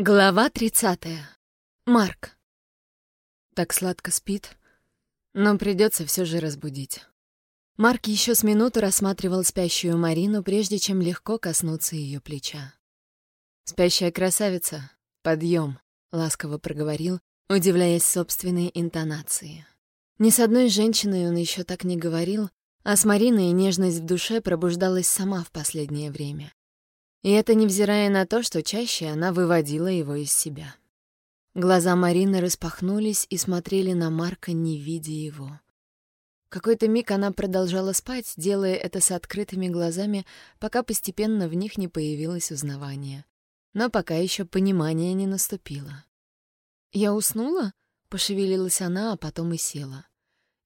Глава 30. Марк. Так сладко спит, но придется все же разбудить. Марк еще с минуту рассматривал спящую Марину, прежде чем легко коснуться ее плеча. «Спящая красавица, подъем», — ласково проговорил, удивляясь собственной интонации. Ни с одной женщиной он еще так не говорил, а с Мариной нежность в душе пробуждалась сама в последнее время. И это невзирая на то, что чаще она выводила его из себя. Глаза Марины распахнулись и смотрели на Марка, не видя его. Какой-то миг она продолжала спать, делая это с открытыми глазами, пока постепенно в них не появилось узнавание. Но пока еще понимание не наступило. «Я уснула?» — пошевелилась она, а потом и села.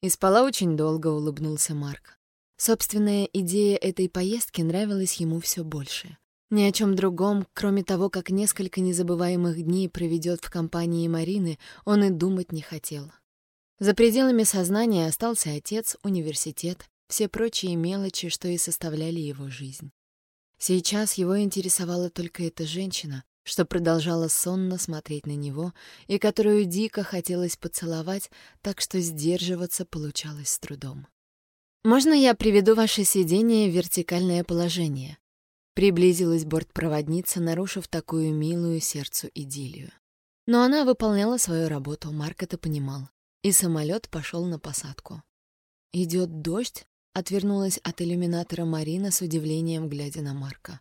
И спала очень долго, улыбнулся Марк. Собственная идея этой поездки нравилась ему все больше. Ни о чем другом, кроме того, как несколько незабываемых дней проведет в компании Марины, он и думать не хотел. За пределами сознания остался отец, университет, все прочие мелочи, что и составляли его жизнь. Сейчас его интересовала только эта женщина, что продолжала сонно смотреть на него и которую дико хотелось поцеловать, так что сдерживаться получалось с трудом. «Можно я приведу ваше сиденье в вертикальное положение?» Приблизилась бортпроводница, нарушив такую милую сердцу идиллию. Но она выполняла свою работу, Марк это понимал. И самолет пошел на посадку. «Идет дождь?» — отвернулась от иллюминатора Марина с удивлением, глядя на Марка.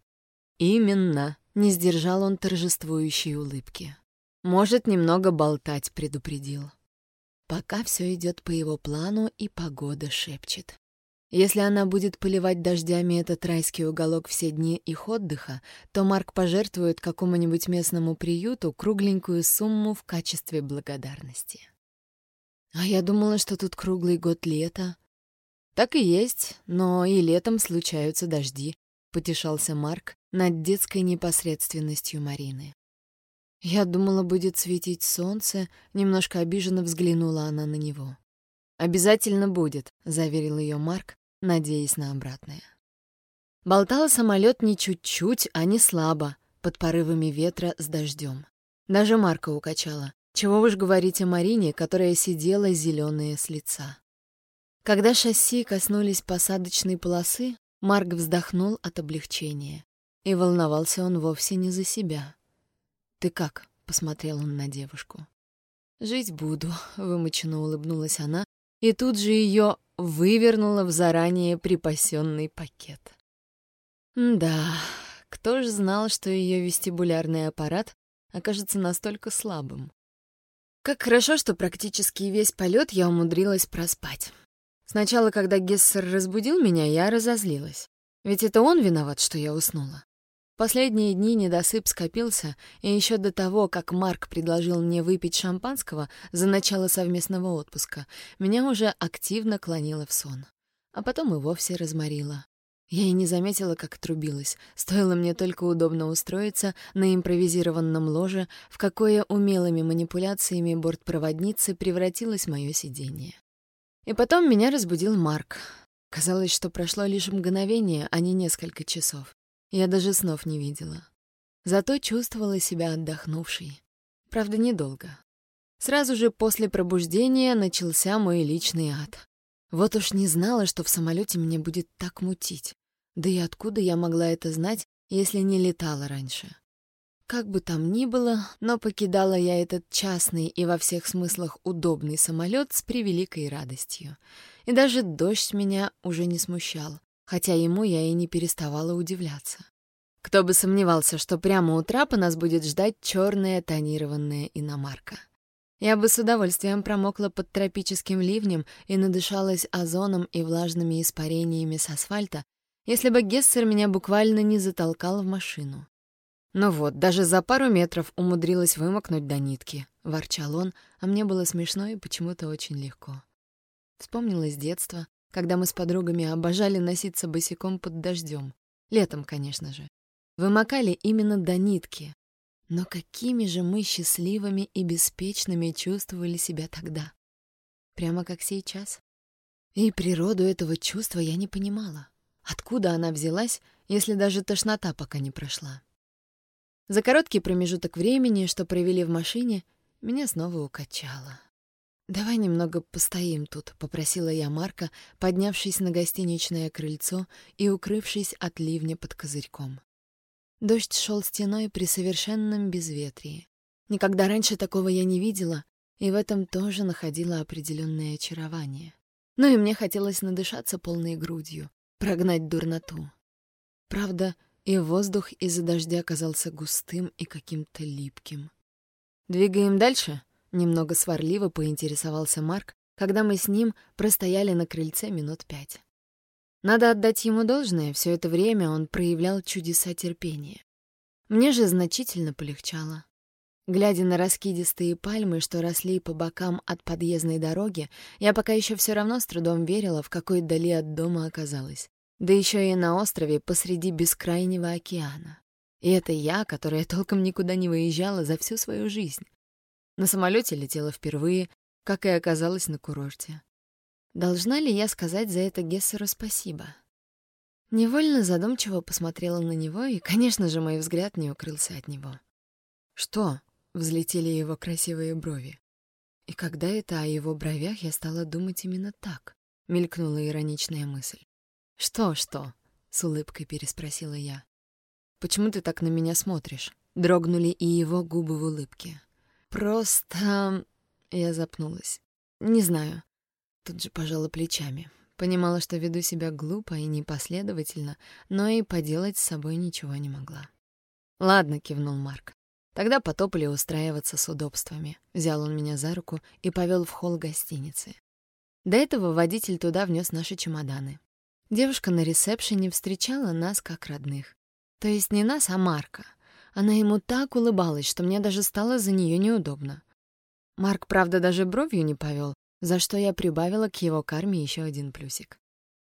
«Именно!» — не сдержал он торжествующей улыбки. «Может, немного болтать», — предупредил. Пока все идет по его плану, и погода шепчет. Если она будет поливать дождями этот райский уголок все дни их отдыха, то Марк пожертвует какому-нибудь местному приюту кругленькую сумму в качестве благодарности. А я думала, что тут круглый год лето. Так и есть, но и летом случаются дожди, потешался Марк над детской непосредственностью Марины. Я думала, будет светить солнце, немножко обиженно взглянула она на него. «Обязательно будет», — заверил ее Марк, надеясь на обратное. Болтал самолет не чуть-чуть, а не слабо, под порывами ветра с дождем. Даже Марка укачала. Чего уж говорить о Марине, которая сидела зеленая с лица. Когда шасси коснулись посадочной полосы, Марк вздохнул от облегчения. И волновался он вовсе не за себя. «Ты как?» — посмотрел он на девушку. «Жить буду», — вымученно улыбнулась она, и тут же ее вывернула в заранее припасенный пакет. Да, кто ж знал, что ее вестибулярный аппарат окажется настолько слабым. Как хорошо, что практически весь полет я умудрилась проспать. Сначала, когда Гессер разбудил меня, я разозлилась. Ведь это он виноват, что я уснула. Последние дни недосып скопился, и еще до того, как Марк предложил мне выпить шампанского за начало совместного отпуска, меня уже активно клонило в сон. А потом и вовсе разморило. Я и не заметила, как трубилась. Стоило мне только удобно устроиться на импровизированном ложе, в какое умелыми манипуляциями бортпроводницы превратилось мое сиденье. И потом меня разбудил Марк. Казалось, что прошло лишь мгновение, а не несколько часов. Я даже снов не видела. Зато чувствовала себя отдохнувшей. Правда, недолго. Сразу же после пробуждения начался мой личный ад. Вот уж не знала, что в самолете мне будет так мутить. Да и откуда я могла это знать, если не летала раньше? Как бы там ни было, но покидала я этот частный и во всех смыслах удобный самолет с превеликой радостью. И даже дождь меня уже не смущал хотя ему я и не переставала удивляться. Кто бы сомневался, что прямо у трапа нас будет ждать черная тонированная иномарка. Я бы с удовольствием промокла под тропическим ливнем и надышалась озоном и влажными испарениями с асфальта, если бы Гессер меня буквально не затолкал в машину. «Ну вот, даже за пару метров умудрилась вымокнуть до нитки», — ворчал он, а мне было смешно и почему-то очень легко. Вспомнилось детство, когда мы с подругами обожали носиться босиком под дождем. Летом, конечно же. Вымокали именно до нитки. Но какими же мы счастливыми и беспечными чувствовали себя тогда. Прямо как сейчас. И природу этого чувства я не понимала. Откуда она взялась, если даже тошнота пока не прошла? За короткий промежуток времени, что провели в машине, меня снова укачало. «Давай немного постоим тут», — попросила я Марка, поднявшись на гостиничное крыльцо и укрывшись от ливня под козырьком. Дождь шел стеной при совершенном безветрии. Никогда раньше такого я не видела, и в этом тоже находила определенное очарование. Но и мне хотелось надышаться полной грудью, прогнать дурноту. Правда, и воздух из-за дождя казался густым и каким-то липким. «Двигаем дальше?» — немного сварливо поинтересовался Марк, когда мы с ним простояли на крыльце минут пять. Надо отдать ему должное, все это время он проявлял чудеса терпения. Мне же значительно полегчало. Глядя на раскидистые пальмы, что росли по бокам от подъездной дороги, я пока еще все равно с трудом верила, в какой дали от дома оказалась. Да еще и на острове посреди бескрайнего океана. И это я, которая толком никуда не выезжала за всю свою жизнь. На самолете летела впервые, как и оказалась на курорте. Должна ли я сказать за это Гессеру спасибо? Невольно задумчиво посмотрела на него, и, конечно же, мой взгляд не укрылся от него. «Что?» — взлетели его красивые брови. И когда это о его бровях я стала думать именно так, мелькнула ироничная мысль. «Что-что?» — с улыбкой переспросила я. «Почему ты так на меня смотришь?» Дрогнули и его губы в улыбке. «Просто...» — я запнулась. «Не знаю». Тут же пожала плечами. Понимала, что веду себя глупо и непоследовательно, но и поделать с собой ничего не могла. «Ладно», — кивнул Марк. Тогда потопали устраиваться с удобствами. Взял он меня за руку и повел в холл гостиницы. До этого водитель туда внес наши чемоданы. Девушка на ресепшене встречала нас как родных. То есть не нас, а Марка. Она ему так улыбалась, что мне даже стало за нее неудобно. Марк, правда, даже бровью не повел, за что я прибавила к его карме еще один плюсик.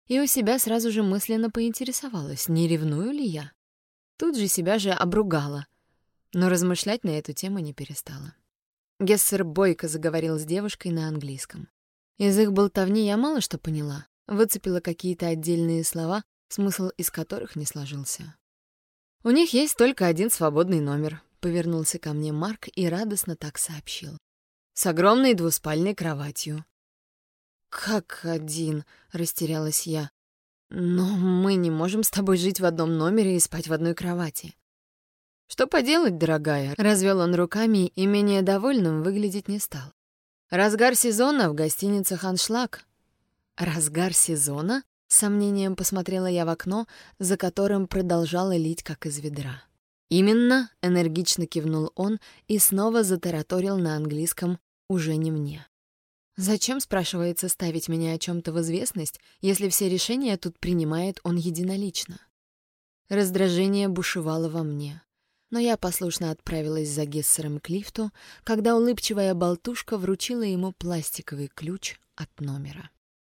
И у себя сразу же мысленно поинтересовалась, не ревную ли я. Тут же себя же обругала, но размышлять на эту тему не перестала. Гессер бойко заговорил с девушкой на английском. Из их болтовни я мало что поняла, выцепила какие-то отдельные слова, смысл из которых не сложился. «У них есть только один свободный номер», — повернулся ко мне Марк и радостно так сообщил. «С огромной двуспальной кроватью». «Как один?» — растерялась я. «Но мы не можем с тобой жить в одном номере и спать в одной кровати». «Что поделать, дорогая?» — развел он руками и менее довольным выглядеть не стал. «Разгар сезона в гостиницах «Аншлаг», «Разгар сезона?» — сомнением посмотрела я в окно, за которым продолжало лить, как из ведра. «Именно», — энергично кивнул он и снова затараторил на английском «уже не мне». «Зачем, — спрашивается, — ставить меня о чем то в известность, если все решения тут принимает он единолично?» Раздражение бушевало во мне. Но я послушно отправилась за Гессером к лифту, когда улыбчивая болтушка вручила ему пластиковый ключ от номера.